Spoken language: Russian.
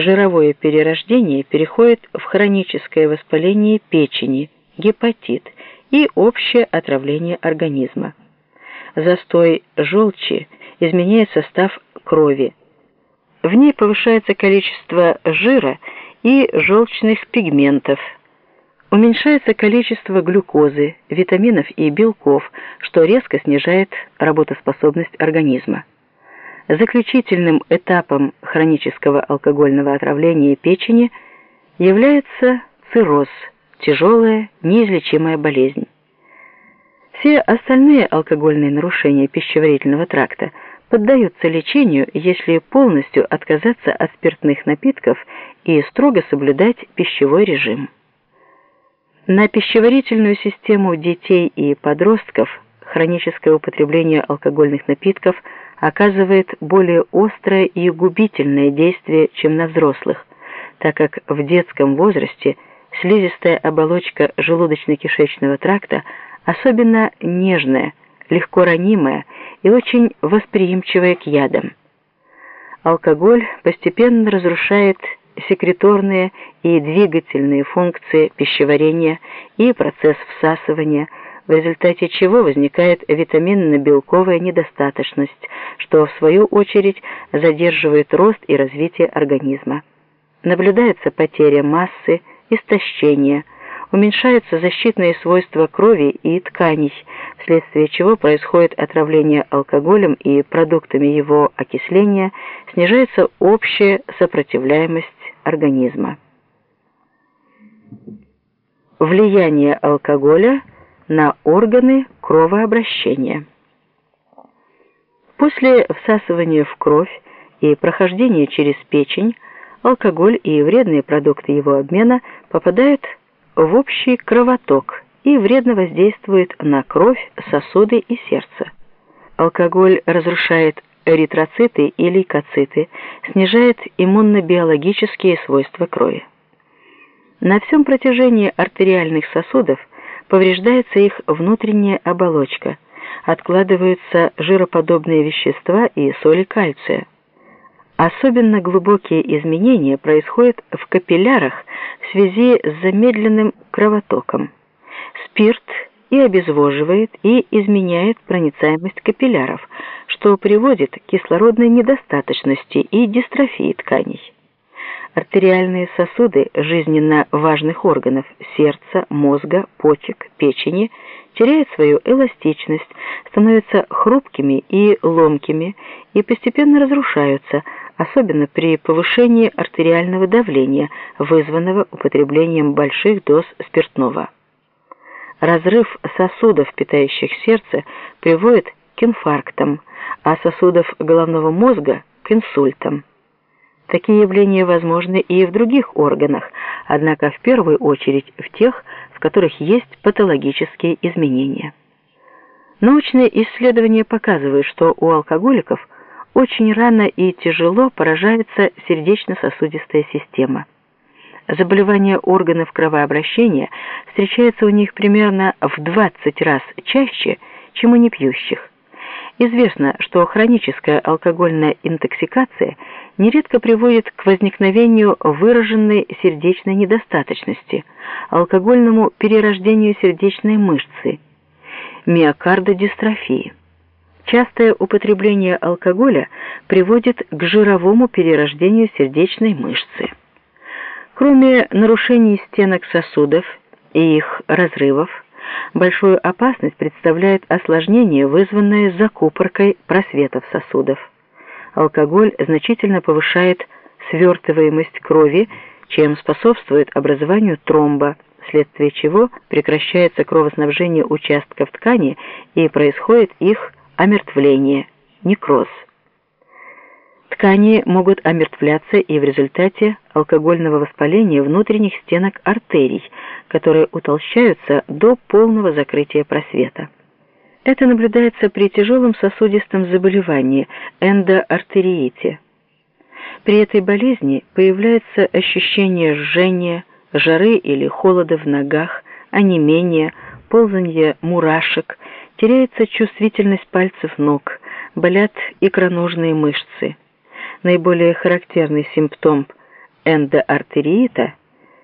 жировое перерождение переходит в хроническое воспаление печени, гепатит и общее отравление организма. Застой желчи изменяет состав крови. В ней повышается количество жира и желчных пигментов. Уменьшается количество глюкозы, витаминов и белков, что резко снижает работоспособность организма. Заключительным этапом хронического алкогольного отравления печени является цирроз, тяжелая неизлечимая болезнь. Все остальные алкогольные нарушения пищеварительного тракта поддаются лечению, если полностью отказаться от спиртных напитков и строго соблюдать пищевой режим. На пищеварительную систему детей и подростков хроническое употребление алкогольных напитков оказывает более острое и губительное действие, чем на взрослых, так как в детском возрасте слизистая оболочка желудочно-кишечного тракта особенно нежная, легко ранимая и очень восприимчивая к ядам. Алкоголь постепенно разрушает секреторные и двигательные функции пищеварения и процесс всасывания, в результате чего возникает витаминно-белковая недостаточность, что в свою очередь задерживает рост и развитие организма. Наблюдается потеря массы, истощение, уменьшаются защитные свойства крови и тканей, вследствие чего происходит отравление алкоголем и продуктами его окисления, снижается общая сопротивляемость организма. Влияние алкоголя на органы кровообращения. После всасывания в кровь и прохождения через печень алкоголь и вредные продукты его обмена попадают в общий кровоток и вредно воздействует на кровь, сосуды и сердце. Алкоголь разрушает эритроциты и лейкоциты, снижает иммунно-биологические свойства крови. На всем протяжении артериальных сосудов повреждается их внутренняя оболочка, откладываются жироподобные вещества и соли кальция. Особенно глубокие изменения происходят в капиллярах в связи с замедленным кровотоком. Спирт и обезвоживает, и изменяет проницаемость капилляров, что приводит к кислородной недостаточности и дистрофии тканей. Артериальные сосуды жизненно важных органов сердца, мозга, почек, печени теряют свою эластичность, становятся хрупкими и ломкими и постепенно разрушаются, особенно при повышении артериального давления, вызванного употреблением больших доз спиртного. Разрыв сосудов, питающих сердце, приводит к инфарктам, а сосудов головного мозга – к инсультам. Такие явления возможны и в других органах, однако в первую очередь в тех, в которых есть патологические изменения. Научные исследования показывают, что у алкоголиков – очень рано и тяжело поражается сердечно-сосудистая система. Заболевания органов кровообращения встречаются у них примерно в 20 раз чаще, чем у непьющих. Известно, что хроническая алкогольная интоксикация нередко приводит к возникновению выраженной сердечной недостаточности, алкогольному перерождению сердечной мышцы, миокардодистрофии. Частое употребление алкоголя приводит к жировому перерождению сердечной мышцы. Кроме нарушений стенок сосудов и их разрывов, большую опасность представляет осложнение, вызванное закупоркой просветов сосудов. Алкоголь значительно повышает свертываемость крови, чем способствует образованию тромба, вследствие чего прекращается кровоснабжение участков ткани и происходит их омертвление, некроз. Ткани могут омертвляться и в результате алкогольного воспаления внутренних стенок артерий, которые утолщаются до полного закрытия просвета. Это наблюдается при тяжелом сосудистом заболевании эндоартериите. При этой болезни появляется ощущение жжения, жары или холода в ногах, онемение, ползанье мурашек, теряется чувствительность пальцев ног, болят икроножные мышцы. Наиболее характерный симптом эндоартериита